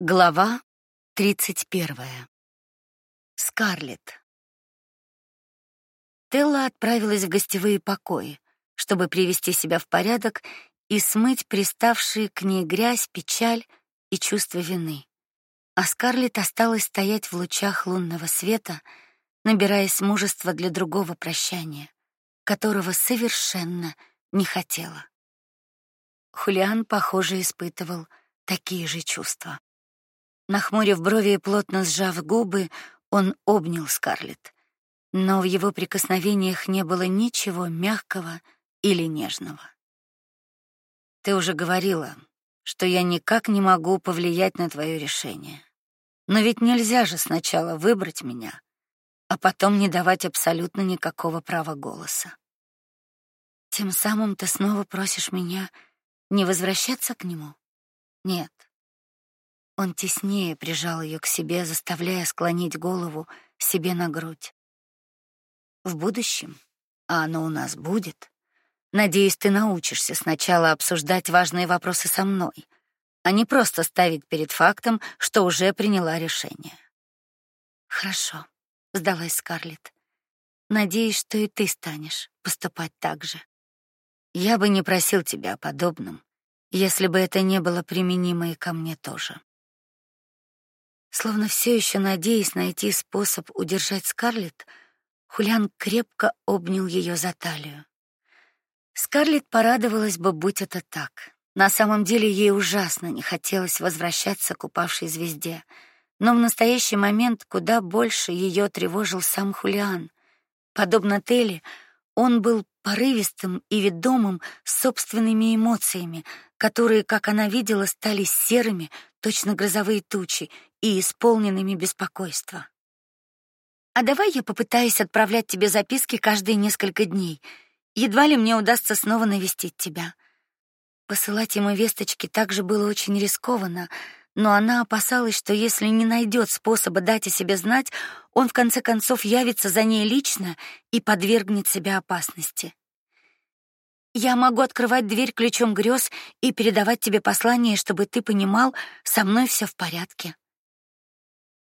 Глава 31. Скарлетт. Телла отправилась в гостевые покои, чтобы привести себя в порядок и смыть приставшие к ней грязь, печаль и чувство вины. А Скарлетт осталась стоять в лучах лунного света, набираясь мужества для другого прощания, которого совершенно не хотела. Хулиан, похоже, испытывал такие же чувства. Нахмурив брови и плотно сжав губы, он обнял Скарлетт. Но в его прикосновениях не было ничего мягкого или нежного. Ты уже говорила, что я никак не могу повлиять на твое решение. Но ведь нельзя же сначала выбрать меня, а потом не давать абсолютно никакого права голоса. Тем самым ты снова просишь меня не возвращаться к нему? Нет. Он теснее прижал ее к себе, заставляя склонить голову себе на грудь. В будущем, а оно у нас будет, надеюсь, ты научишься сначала обсуждать важные вопросы со мной, а не просто ставить перед фактом, что уже приняла решение. Хорошо, сдалась Скарлетт. Надеюсь, что и ты станешь поступать так же. Я бы не просил тебя о подобном, если бы это не было применимо и ко мне тоже. Словно все еще надеясь найти способ удержать Скарлетт, Хулиан крепко обнял ее за талию. Скарлетт порадовалась бы, будь это так. На самом деле ей ужасно не хотелось возвращаться к упавшей звезде, но в настоящий момент куда больше ее тревожил сам Хулиан. Подобно Телли, он был порывистым и ведомым собственными эмоциями, которые, как она видела, стали серыми, точно грозовые тучи, и исполненными беспокойства. А давай я попытаюсь отправлять тебе записки каждые несколько дней. Едва ли мне удастся снова навестить тебя. Посылать ему весточки также было очень рискованно, но она опасалась, что если не найдет способа дать о себе знать, он в конце концов явится за ней лично и подвергнет себя опасности. Я могу открывать дверь ключом грез и передавать тебе послание, чтобы ты понимал, со мной все в порядке.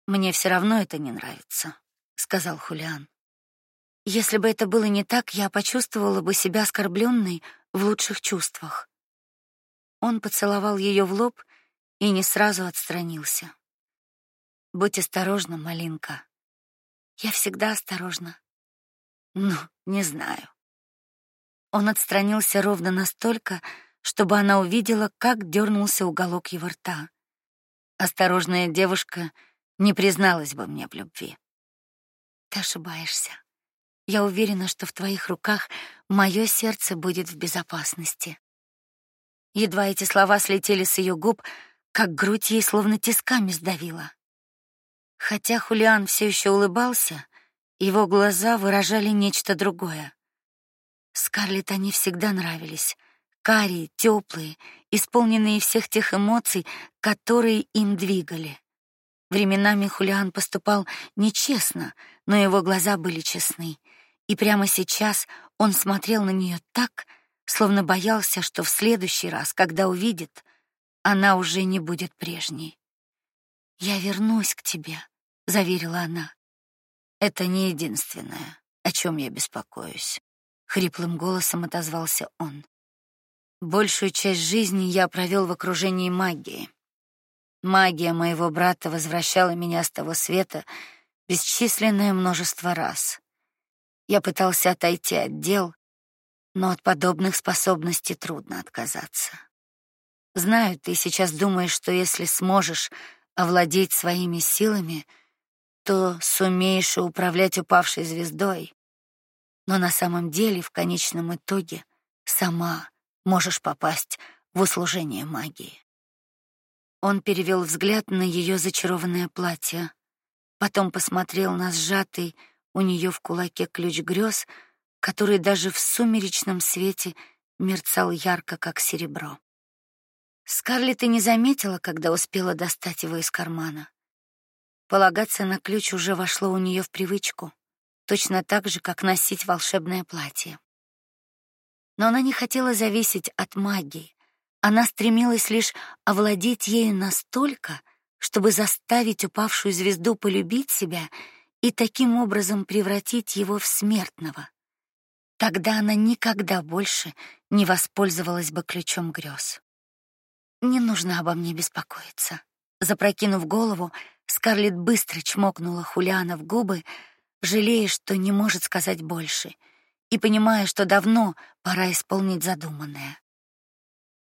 Мне все равно это не нравится, сказал Хулиан. Если бы это было не так, я почувствовала бы себя оскорбленной в лучших чувствах. Он поцеловал ее в лоб и не сразу отстранился. Будь осторожна, малинка. Я всегда осторожна. Ну, не знаю. Он отстранился ровно настолько, чтобы она увидела, как дернулся уголок его рта. Осторожная девушка не призналась бы мне в любви. Ты ошибаешься. Я уверена, что в твоих руках мое сердце будет в безопасности. Едва эти слова слетели с ее губ, как грудь ей словно тисками сдавила. Хотя Хулиан все еще улыбался, его глаза выражали нечто другое. Скарлетт они всегда нравились, карие, теплые, исполненные всех тех эмоций, которые им двигали. Временами Хулиан поступал нечестно, но его глаза были честны, и прямо сейчас он смотрел на нее так, словно боялся, что в следующий раз, когда увидит, она уже не будет прежней. Я вернусь к тебе, заверила она. Это не единственное, о чем я беспокоюсь, хриплым голосом отозвался он. Большую часть жизни я провел в окружении магии. Магия моего брата возвращала меня с того света бесчисленное множество раз. Я пытался отойти от дел, но от подобных способностей трудно отказаться. Знаю, ты сейчас думаешь, что если сможешь овладеть своими силами, то сумеешь и управлять упавшей звездой. Но на самом деле, в конечном итоге, сама можешь попасть в услужение магии. Он перевел взгляд на ее зачарованное платье, потом посмотрел на сжатый у нее в кулаке ключ грез, который даже в сумеречном свете мерцал ярко, как серебро. Скарлетт и не заметила, когда успела достать его из кармана. Полагаться на ключ уже вошло у нее в привычку, точно так же, как носить волшебное платье. Но она не хотела зависеть от магии. Она стремилась лишь овладеть ею настолько, чтобы заставить упавшую звезду полюбить себя и таким образом превратить его в смертного. Тогда она никогда больше не воспользовалась бы ключом грез. Не нужно обо мне беспокоиться. Запрокинув голову, Скарлетт быстро чмокнула Хулиана в губы, жалея, что не может сказать больше, и понимая, что давно пора исполнить задуманное.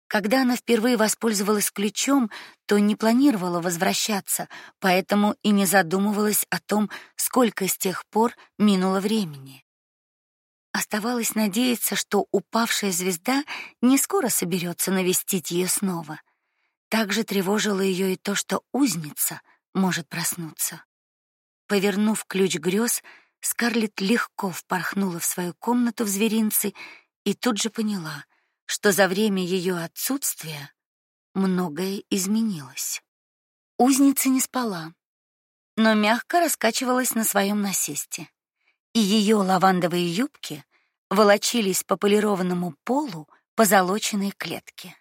Когда она впервые воспользовалась ключом, то не планировала возвращаться, поэтому и не задумывалась о том, сколько с тех пор минуло времени. Оставалось надеяться, что упавшая звезда не скоро соберется навестить ее снова. Также тревожило ее и то, что узница может проснуться. Повернув ключ грез, Скарлетт легко впорхнула в свою комнату в зверинце и тут же поняла, что за время ее отсутствия многое изменилось. Узница не спала, но мягко раскачивалась на своем насесте, и ее лавандовые юбки волочились по полированному полу позолоченной клетки.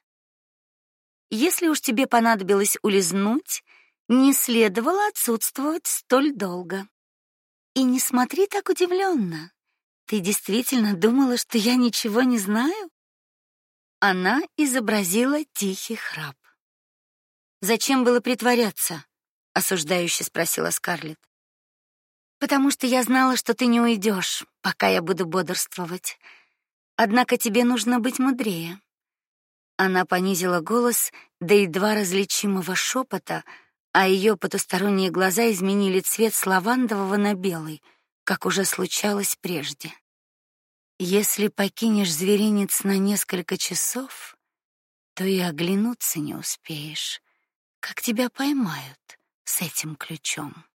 Если уж тебе понадобилось улизнуть, не следовало отсутствовать столь долго. И не смотри так удивленно. Ты действительно думала, что я ничего не знаю? Она изобразила тихий храп. Зачем было притворяться? осуждающе спросила Скарлетт. Потому что я знала, что ты не уйдешь, пока я буду бодрствовать. Однако тебе нужно быть мудрее. Она понизила голос до едва различимого шепота, а ее потусторонние глаза изменили цвет с лавандового на белый, как уже случалось прежде. Если покинешь зверинец на несколько часов, то и оглянуться не успеешь, как тебя поймают с этим ключом.